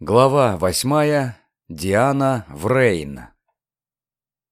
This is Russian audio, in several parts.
Глава восьмая. Диана Врейн.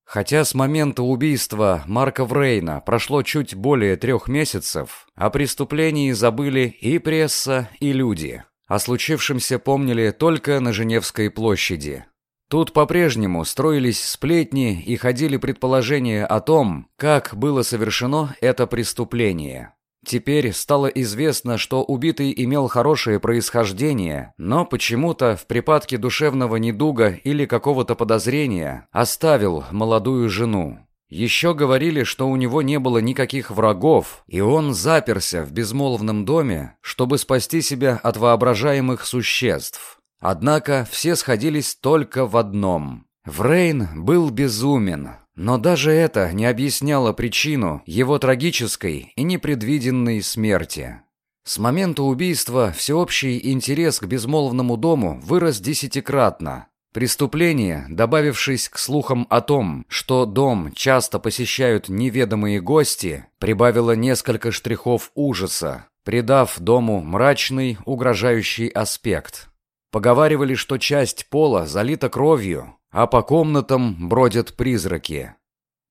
Хотя с момента убийства Марка Врейна прошло чуть более трех месяцев, о преступлении забыли и пресса, и люди. О случившемся помнили только на Женевской площади. Тут по-прежнему строились сплетни и ходили предположения о том, как было совершено это преступление. Теперь стало известно, что убитый имел хорошее происхождение, но почему-то в припадке душевного недуга или какого-то подозрения оставил молодую жену. Еще говорили, что у него не было никаких врагов, и он заперся в безмолвном доме, чтобы спасти себя от воображаемых существ. Однако все сходились только в одном. Врейн был безумен, но даже это не объясняло причину его трагической и непредвиденной смерти. С момента убийства всеобщий интерес к безмолвному дому вырос десятикратно. Преступление, добавившись к слухам о том, что дом часто посещают неведомые гости, прибавило несколько штрихов ужаса, придав дому мрачный, угрожающий аспект. Поговаривали, что часть пола залита кровью, а по комнатам бродят призраки.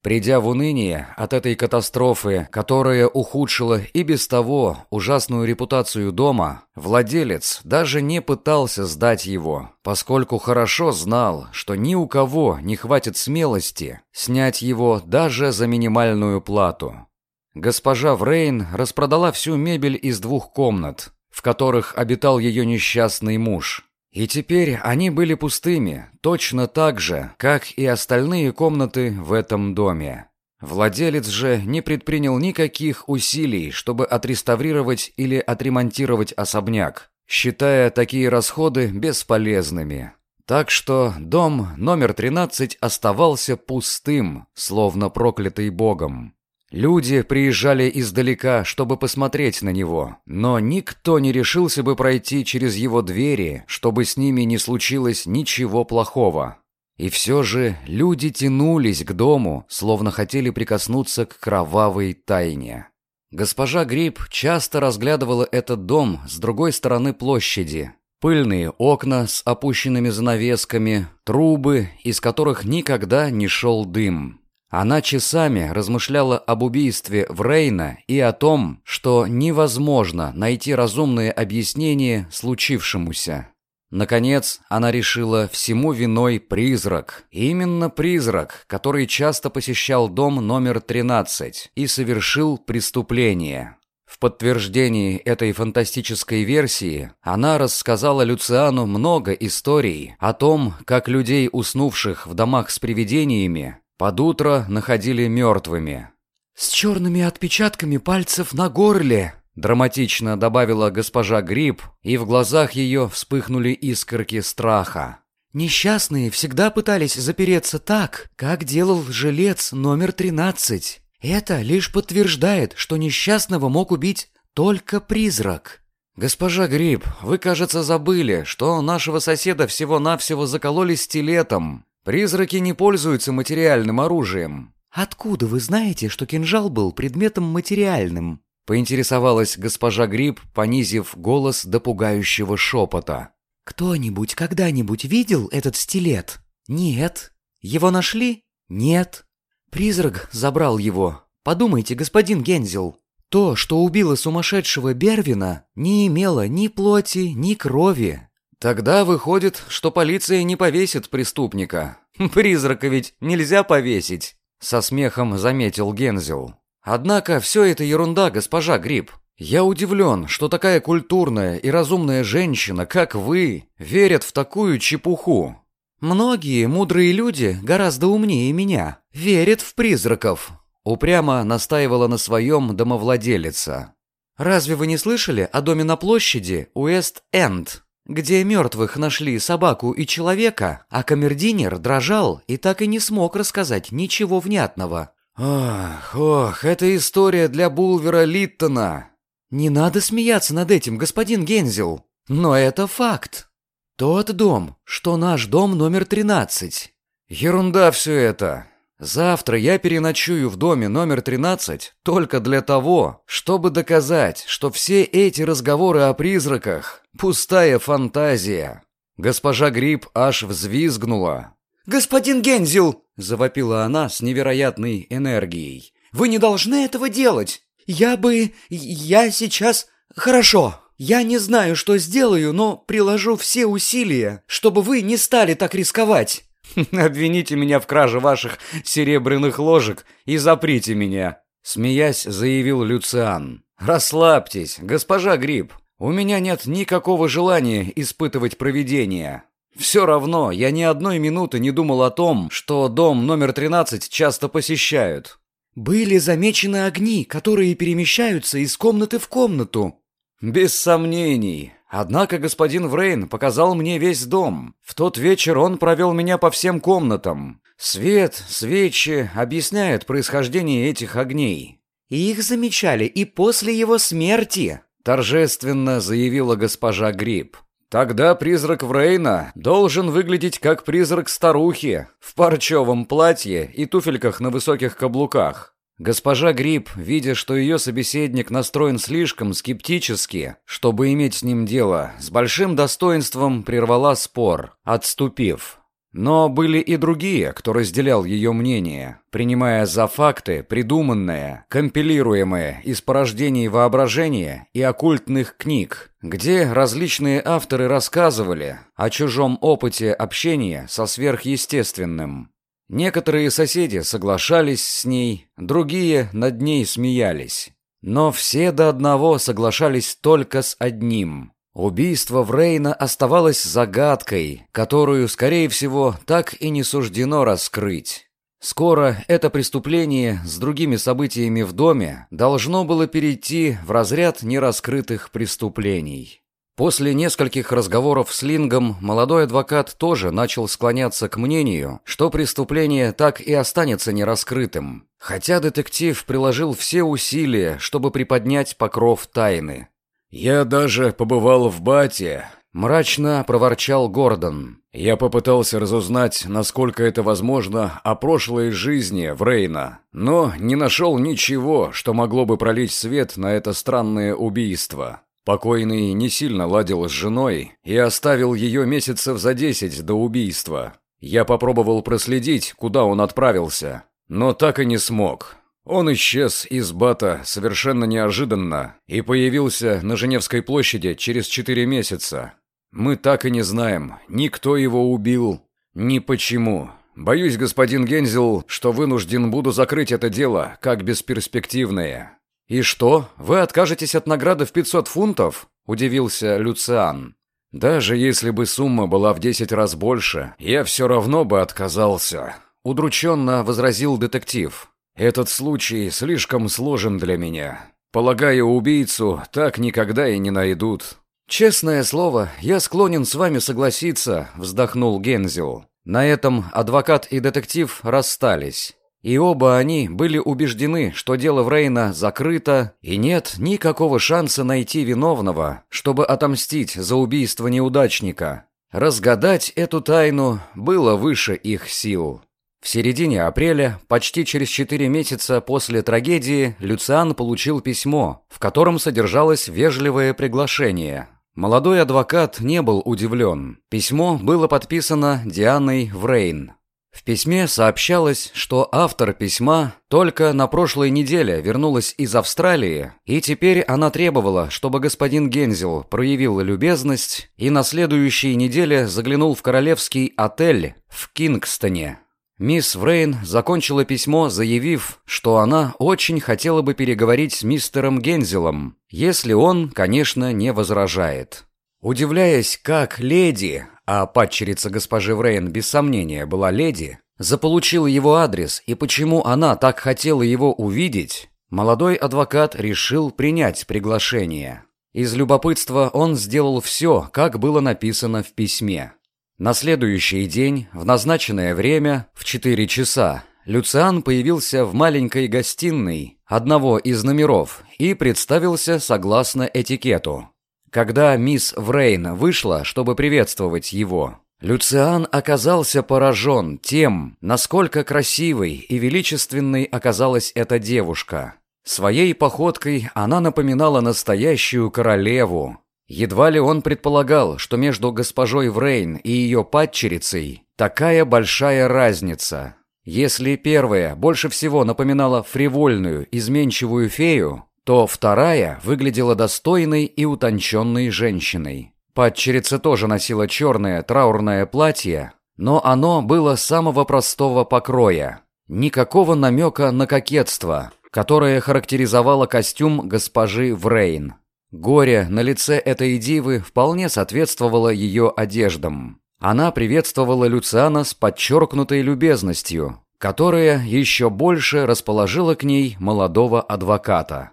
Придя в уныние от этой катастрофы, которая ухудшила и без того ужасную репутацию дома, владелец даже не пытался сдать его, поскольку хорошо знал, что ни у кого не хватит смелости снять его даже за минимальную плату. Госпожа Врейн распродала всю мебель из двух комнат, в которых обитал ее несчастный муж, и теперь они были пустыми, точно так же, как и остальные комнаты в этом доме. Владелец же не предпринял никаких усилий, чтобы отреставрировать или отремонтировать особняк, считая такие расходы бесполезными. Так что дом номер 13 оставался пустым, словно проклятый богом. Люди приезжали издалека, чтобы посмотреть на него, но никто не решился бы пройти через его двери, чтобы с ними не случилось ничего плохого. И все же люди тянулись к дому, словно хотели прикоснуться к кровавой тайне. Госпожа Гриб часто разглядывала этот дом с другой стороны площади. Пыльные окна с опущенными занавесками, трубы, из которых никогда не шел дым. Она часами размышляла об убийстве Врейна и о том, что невозможно найти разумное объяснение случившемуся. Наконец, она решила всему виной призрак. Именно призрак, который часто посещал дом номер 13 и совершил преступление. В подтверждении этой фантастической версии она рассказала Люциану много историй о том, как людей, уснувших в домах с привидениями, под утро находили мертвыми. «С черными отпечатками пальцев на горле», драматично добавила госпожа Гриб, и в глазах ее вспыхнули искорки страха. «Несчастные всегда пытались запереться так, как делал жилец номер 13. Это лишь подтверждает, что несчастного мог убить только призрак». «Госпожа Гриб, вы, кажется, забыли, что нашего соседа всего-навсего закололи стилетом. Призраки не пользуются материальным оружием. Откуда вы знаете, что кинжал был предметом материальным? Поинтересовалась госпожа Гриб, понизив голос до пугающего шепота. Кто-нибудь когда-нибудь видел этот стилет? Нет. Его нашли? Нет. Призрак забрал его. Подумайте, господин Гензел. То, что убило сумасшедшего Бервина, не имело ни плоти, ни крови. Тогда выходит, что полиция не повесит преступника. Призрака ведь нельзя повесить, со смехом заметил Гензел. Однако все это ерунда, госпожа Гриб. Я удивлен, что такая культурная и разумная женщина, как вы, верят в такую чепуху. Многие мудрые люди, гораздо умнее меня, верят в призраков, упрямо настаивала на своем домовладелица. Разве вы не слышали о доме на площади Уэст-Энд? Где мертвых нашли собаку и человека, а камердинер дрожал и так и не смог рассказать ничего внятного. «Ох, ох, это история для Булвера Литтона!» «Не надо смеяться над этим, господин Гензел, но это факт. Тот дом, что наш дом номер 13». «Ерунда все это. Завтра я переночую в доме номер 13 только для того, чтобы доказать, что все эти разговоры о призраках – пустая фантазия. Госпожа Гриб аж взвизгнула. «Господин Гензел!» — завопила она с невероятной энергией. «Вы не должны этого делать! Я бы... я сейчас... Хорошо, я не знаю, что сделаю, но приложу все усилия, чтобы вы не стали так рисковать!» «Обвините меня в краже ваших серебряных ложек и заприте меня!» Смеясь, заявил Люциан. «Расслабьтесь, госпожа Гриб. У меня нет никакого желания испытывать провидение. Все равно я ни одной минуты не думал о том, что дом номер 13 часто посещают. Были замечены огни, которые перемещаются из комнаты в комнату. Без сомнений. Однако господин Врейн показал мне весь дом. В тот вечер он провел меня по всем комнатам. Свет, свечи объясняют происхождение этих огней. их замечали и после его смерти, торжественно заявила госпожа Гриб. Тогда призрак Врейна должен выглядеть как призрак старухи в парчевом платье и туфельках на высоких каблуках. Госпожа Гриб, видя, что ее собеседник настроен слишком скептически, чтобы иметь с ним дело, с большим достоинством прервала спор, отступив. Но были и другие, кто разделял ее мнение, принимая за факты придуманное, компилируемое из порождений воображения и оккультных книг, где различные авторы рассказывали о чужом опыте общения со сверхъестественным. Некоторые соседи соглашались с ней, другие над ней смеялись. Но все до одного соглашались только с одним Убийство Врейна оставалось загадкой, которую, скорее всего, так и не суждено раскрыть. Скоро это преступление с другими событиями в доме должно было перейти в разряд нераскрытых преступлений. После нескольких разговоров с Лингом молодой адвокат тоже начал склоняться к мнению, что преступление так и останется нераскрытым, хотя детектив приложил все усилия, чтобы приподнять покров тайны. «Я даже побывал в Бате», — мрачно проворчал Гордон. «Я попытался разузнать, насколько это возможно, о прошлой жизни Врейна, но не нашел ничего, что могло бы пролить свет на это странное убийство. Покойный не сильно ладил с женой и оставил ее месяцев за десять до убийства. Я попробовал проследить, куда он отправился, но так и не смог. Он исчез из Бата совершенно неожиданно и появился на Женевской площади через четыре месяца. Мы так и не знаем, ни кто его убил, ни почему. Боюсь, господин Гензел, что вынужден буду закрыть это дело как бесперспективное. И что, вы откажетесь от награды в 500 фунтов? Удивился Люциан. Даже если бы сумма была в 10 раз больше, я все равно бы отказался. Удрученно возразил детектив. Этот случай слишком сложен для меня. Полагаю, убийцу так никогда и не найдут. Честное слово, я склонен с вами согласиться, вздохнул Гензел. На этом адвокат и детектив расстались. И оба они были убеждены, что дело Врейна закрыто, и нет никакого шанса найти виновного, чтобы отомстить за убийство неудачника. Разгадать эту тайну было выше их сил. В середине апреля, почти через четыре месяца после трагедии, Люциан получил письмо, в котором содержалось вежливое приглашение. Молодой адвокат не был удивлен. Письмо было подписано Дианой Врейн. В письме сообщалось, что автор письма только на прошлой неделе вернулась из Австралии, и теперь она требовала, чтобы господин Гензел проявил любезность и на следующей неделе заглянул в королевский отель в Кингстоне. Мисс Врейн закончила письмо, заявив, что она очень хотела бы переговорить с мистером Гензелом, если он, конечно, не возражает. Удивляясь, как леди, а падчерица госпожи Врейн без сомнения была леди, заполучила его адрес и почему она так хотела его увидеть, молодой адвокат решил принять приглашение. Из любопытства он сделал все, как было написано в письме. На следующий день, в назначенное время, в 4 часа, Люциан появился в маленькой гостиной одного из номеров и представился согласно этикету. Когда мисс Врейн вышла, чтобы приветствовать его, Люциан оказался поражен тем, насколько красивой и величественной оказалась эта девушка. Своей походкой она напоминала настоящую королеву, Едва ли он предполагал, что между госпожой Врейн и ее падчерицей такая большая разница. Если первая больше всего напоминала фривольную, изменчивую фею, то вторая выглядела достойной и утонченной женщиной. Падчерица тоже носила черное траурное платье, но оно было самого простого покроя. Никакого намека на кокетство, которое характеризовало костюм госпожи Врейн. Горе на лице этой дивы вполне соответствовало ее одеждам. Она приветствовала Люциана с подчеркнутой любезностью, которая еще больше расположила к ней молодого адвоката.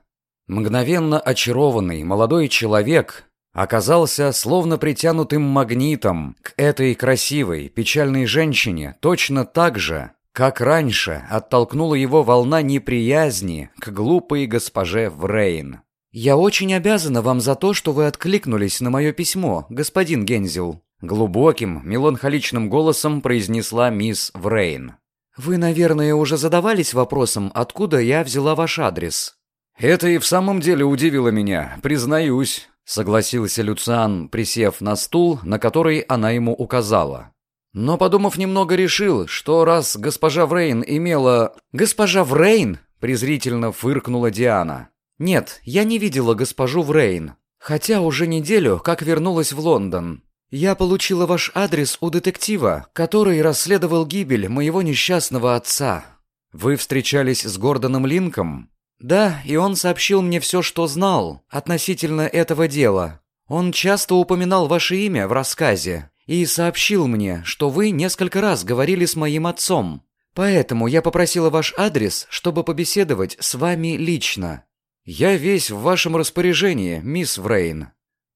Мгновенно очарованный молодой человек оказался словно притянутым магнитом к этой красивой, печальной женщине точно так же, как раньше оттолкнула его волна неприязни к глупой госпоже Врейн. «Я очень обязана вам за то, что вы откликнулись на мое письмо, господин Гензел», глубоким, меланхоличным голосом произнесла мисс Врейн. «Вы, наверное, уже задавались вопросом, откуда я взяла ваш адрес?» «Это и в самом деле удивило меня, признаюсь», — согласился Люциан, присев на стул, на который она ему указала. Но, подумав немного, решил, что раз госпожа Врейн имела... «Госпожа Врейн?» — презрительно фыркнула Диана. «Нет, я не видела госпожу Врейн, хотя уже неделю как вернулась в Лондон. Я получила ваш адрес у детектива, который расследовал гибель моего несчастного отца. Вы встречались с Гордоном Линком?» Да, и он сообщил мне все, что знал относительно этого дела. Он часто упоминал ваше имя в рассказе и сообщил мне, что вы несколько раз говорили с моим отцом. Поэтому я попросила ваш адрес, чтобы побеседовать с вами лично. Я весь в вашем распоряжении, мисс Врейн.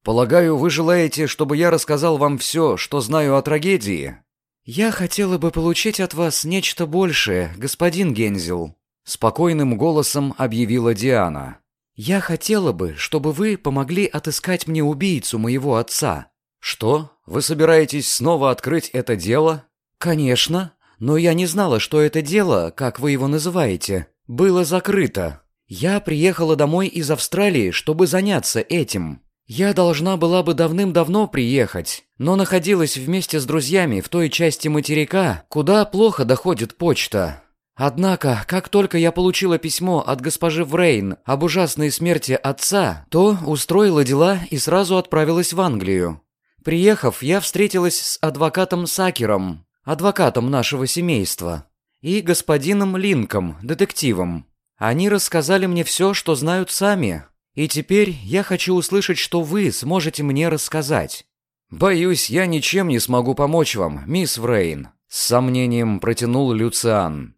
Полагаю, вы желаете, чтобы я рассказал вам все, что знаю о трагедии? Я хотела бы получить от вас нечто большее, господин Гензел. Спокойным голосом объявила Диана. «Я хотела бы, чтобы вы помогли отыскать мне убийцу моего отца». «Что? Вы собираетесь снова открыть это дело?» «Конечно, но я не знала, что это дело, как вы его называете, было закрыто. Я приехала домой из Австралии, чтобы заняться этим. Я должна была бы давным-давно приехать, но находилась вместе с друзьями в той части материка, куда плохо доходит почта. Однако, как только я получила письмо от госпожи Врейн об ужасной смерти отца, то устроила дела и сразу отправилась в Англию. Приехав, я встретилась с адвокатом Сакером, адвокатом нашего семейства, и господином Линком, детективом. Они рассказали мне все, что знают сами, и теперь я хочу услышать, что вы сможете мне рассказать. «Боюсь, я ничем не смогу помочь вам, мисс Врейн», — с сомнением протянул Люциан.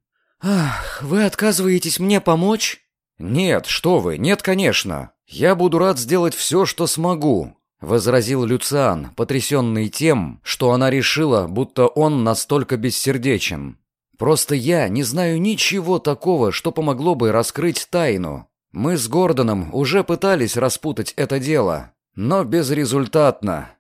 «Ах, вы отказываетесь мне помочь?» «Нет, что вы, нет, конечно. Я буду рад сделать все, что смогу», — возразил Люциан, потрясенный тем, что она решила, будто он настолько бессердечен. «Просто я не знаю ничего такого, что помогло бы раскрыть тайну. Мы с Гордоном уже пытались распутать это дело, но безрезультатно».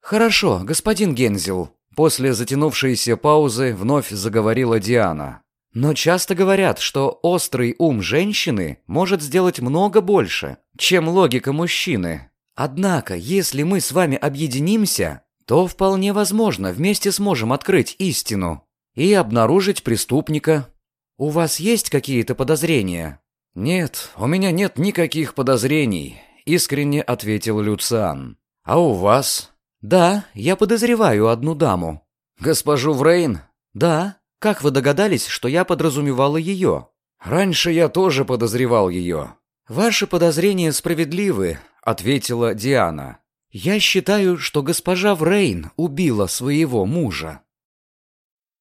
«Хорошо, господин Гензел», — после затянувшейся паузы вновь заговорила Диана. Но часто говорят, что острый ум женщины может сделать много больше, чем логика мужчины. Однако, если мы с вами объединимся, то вполне возможно вместе сможем открыть истину и обнаружить преступника. У вас есть какие-то подозрения? Нет, у меня нет никаких подозрений, искренне ответил Люциан. А у вас? Да, я подозреваю одну даму. Госпожу Врейн? Да. Как вы догадались, что я подразумевала ее? Раньше я тоже подозревал ее. Ваши подозрения справедливы, ответила Диана. Я считаю, что госпожа Врейн убила своего мужа.